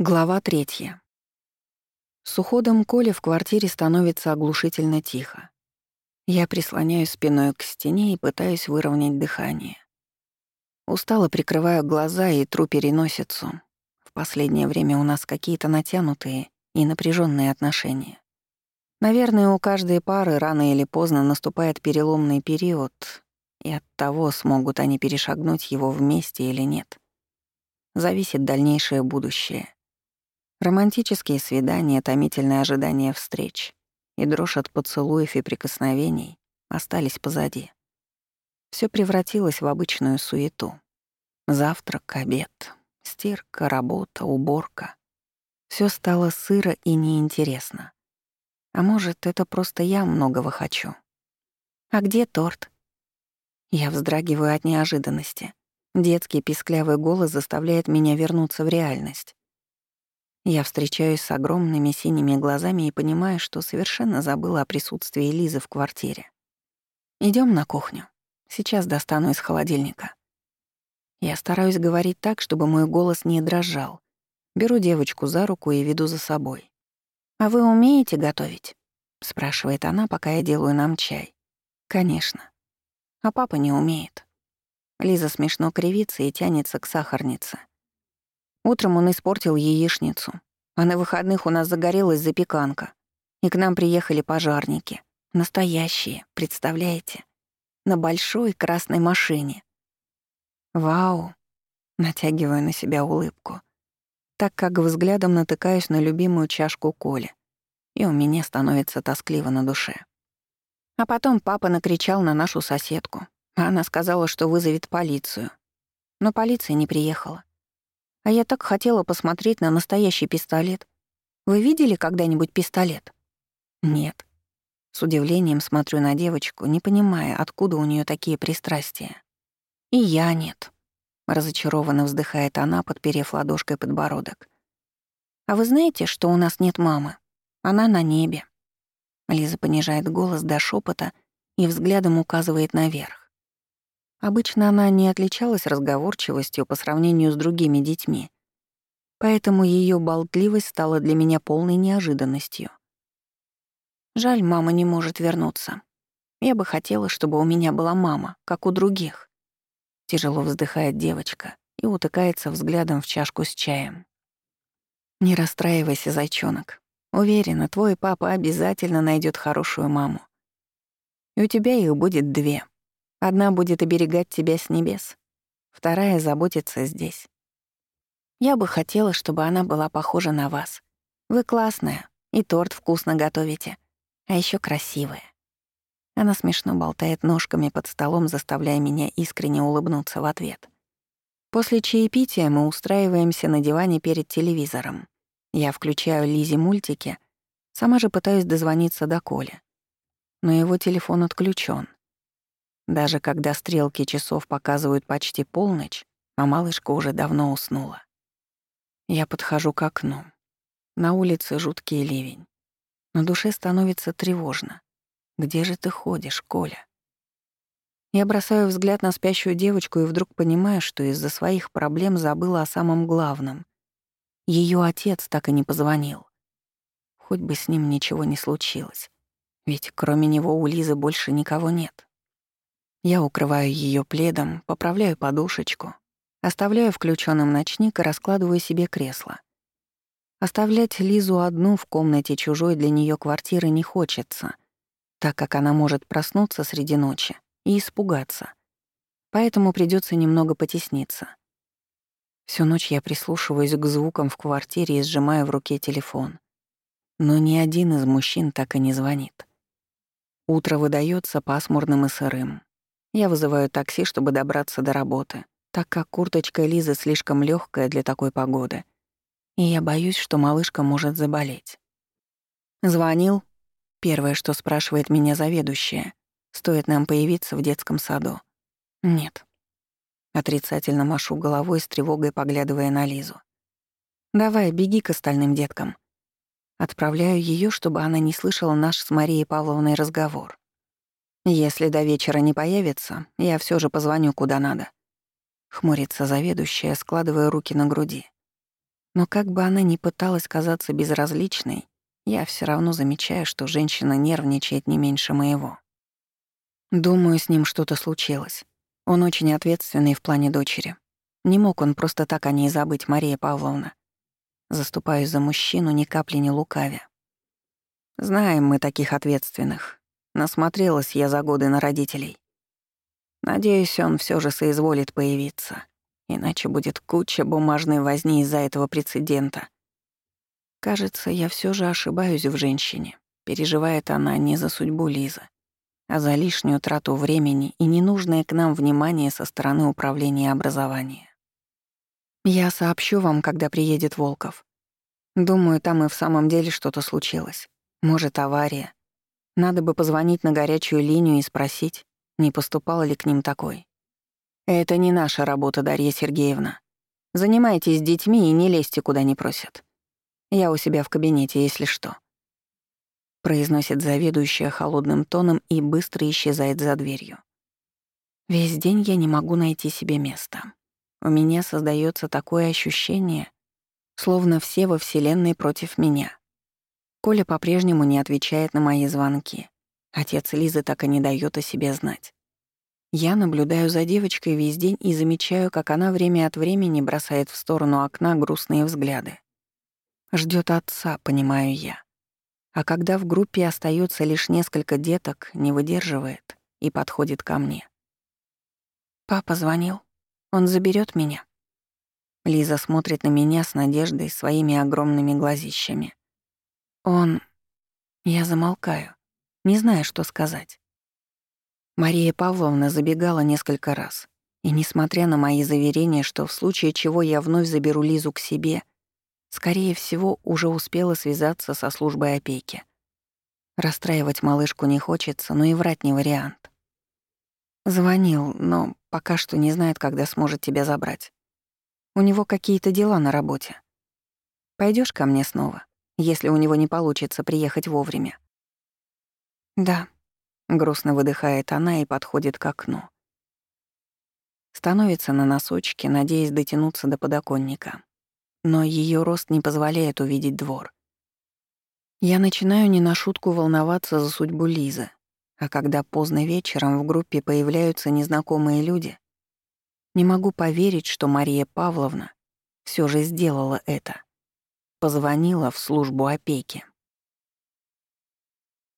Глава третья. С уходом Коли в квартире становится оглушительно тихо. Я прислоняюсь спиной к стене и пытаюсь выровнять дыхание. Устало прикрываю глаза и тру переносицу. В последнее время у нас какие-то натянутые и напряженные отношения. Наверное, у каждой пары рано или поздно наступает переломный период, и от того, смогут они перешагнуть его вместе или нет. Зависит дальнейшее будущее. Романтические свидания, томительное ожидание встреч и дрожь от поцелуев и прикосновений остались позади. Все превратилось в обычную суету. Завтрак, обед, стирка, работа, уборка. Все стало сыро и неинтересно. А может, это просто я многого хочу. «А где торт?» Я вздрагиваю от неожиданности. Детский писклявый голос заставляет меня вернуться в реальность. Я встречаюсь с огромными синими глазами и понимаю, что совершенно забыла о присутствии Лизы в квартире. Идем на кухню. Сейчас достану из холодильника. Я стараюсь говорить так, чтобы мой голос не дрожал. Беру девочку за руку и веду за собой. «А вы умеете готовить?» — спрашивает она, пока я делаю нам чай. «Конечно. А папа не умеет». Лиза смешно кривится и тянется к сахарнице. Утром он испортил яичницу, а на выходных у нас загорелась запеканка, и к нам приехали пожарники. Настоящие, представляете? На большой красной машине. Вау! Натягиваю на себя улыбку, так как взглядом натыкаюсь на любимую чашку Коли, и у меня становится тоскливо на душе. А потом папа накричал на нашу соседку. Она сказала, что вызовет полицию. Но полиция не приехала. А я так хотела посмотреть на настоящий пистолет. Вы видели когда-нибудь пистолет? Нет. С удивлением смотрю на девочку, не понимая, откуда у нее такие пристрастия. И я нет. Разочарованно вздыхает она, подперев ладошкой подбородок. А вы знаете, что у нас нет мамы? Она на небе. Лиза понижает голос до шепота и взглядом указывает наверх. Обычно она не отличалась разговорчивостью по сравнению с другими детьми, поэтому ее болтливость стала для меня полной неожиданностью. Жаль, мама не может вернуться. Я бы хотела, чтобы у меня была мама, как у других. Тяжело вздыхает девочка и утыкается взглядом в чашку с чаем. Не расстраивайся, зайчонок. Уверена, твой папа обязательно найдет хорошую маму. И у тебя их будет две. Одна будет оберегать тебя с небес, вторая заботится здесь. Я бы хотела, чтобы она была похожа на вас. Вы классная, и торт вкусно готовите, а еще красивая. Она смешно болтает ножками под столом, заставляя меня искренне улыбнуться в ответ. После чаепития мы устраиваемся на диване перед телевизором. Я включаю Лизе мультики, сама же пытаюсь дозвониться до Коли. Но его телефон отключен. Даже когда стрелки часов показывают почти полночь, а малышка уже давно уснула. Я подхожу к окну. На улице жуткий ливень. На душе становится тревожно. Где же ты ходишь, Коля? Я бросаю взгляд на спящую девочку и вдруг понимаю, что из-за своих проблем забыла о самом главном. Ее отец так и не позвонил. Хоть бы с ним ничего не случилось. Ведь кроме него у Лизы больше никого нет. Я укрываю ее пледом, поправляю подушечку, оставляю включенным ночник и раскладываю себе кресло. Оставлять Лизу одну в комнате чужой для нее квартиры не хочется, так как она может проснуться среди ночи и испугаться. Поэтому придется немного потесниться. Всю ночь я прислушиваюсь к звукам в квартире и сжимаю в руке телефон. Но ни один из мужчин так и не звонит. Утро выдается пасмурным и сырым. Я вызываю такси, чтобы добраться до работы, так как курточка Лизы слишком легкая для такой погоды, и я боюсь, что малышка может заболеть. «Звонил?» — первое, что спрашивает меня заведующая. Стоит нам появиться в детском саду. «Нет». Отрицательно машу головой с тревогой, поглядывая на Лизу. «Давай, беги к остальным деткам». Отправляю ее, чтобы она не слышала наш с Марией Павловной разговор. Если до вечера не появится, я все же позвоню куда надо. Хмурится заведующая, складывая руки на груди. Но как бы она ни пыталась казаться безразличной, я все равно замечаю, что женщина нервничает не меньше моего. Думаю, с ним что-то случилось. Он очень ответственный в плане дочери. Не мог он просто так о ней забыть, Мария Павловна. Заступаюсь за мужчину, ни капли не лукавя. Знаем мы таких ответственных. Насмотрелась я за годы на родителей. Надеюсь, он все же соизволит появиться. Иначе будет куча бумажной возни из-за этого прецедента. Кажется, я все же ошибаюсь в женщине. Переживает она не за судьбу Лизы, а за лишнюю трату времени и ненужное к нам внимание со стороны управления образования. Я сообщу вам, когда приедет Волков. Думаю, там и в самом деле что-то случилось. Может, авария. Надо бы позвонить на горячую линию и спросить, не поступало ли к ним такой. Это не наша работа, Дарья Сергеевна. Занимайтесь детьми и не лезьте, куда не просят. Я у себя в кабинете, если что. Произносит заведующая холодным тоном и быстро исчезает за дверью. Весь день я не могу найти себе места. У меня создается такое ощущение, словно все во Вселенной против меня. Коля по-прежнему не отвечает на мои звонки. Отец Лизы так и не дает о себе знать. Я наблюдаю за девочкой весь день и замечаю, как она время от времени бросает в сторону окна грустные взгляды. Ждет отца, понимаю я. А когда в группе остается лишь несколько деток, не выдерживает и подходит ко мне. Папа звонил. Он заберет меня. Лиза смотрит на меня с надеждой своими огромными глазищами. Он... Я замолкаю, не знаю, что сказать. Мария Павловна забегала несколько раз, и, несмотря на мои заверения, что в случае чего я вновь заберу Лизу к себе — Скорее всего, уже успела связаться со службой опеки. Расстраивать малышку не хочется, но и врать не вариант. Звонил, но пока что не знает, когда сможет тебя забрать. У него какие-то дела на работе. Пойдешь ко мне снова, если у него не получится приехать вовремя? Да. Грустно выдыхает она и подходит к окну. Становится на носочки, надеясь дотянуться до подоконника но ее рост не позволяет увидеть двор. Я начинаю не на шутку волноваться за судьбу Лизы, а когда поздно вечером в группе появляются незнакомые люди, не могу поверить, что Мария Павловна все же сделала это. Позвонила в службу опеки.